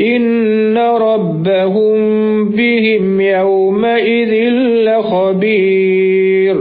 إن ربهم بهم يومئذ لخبير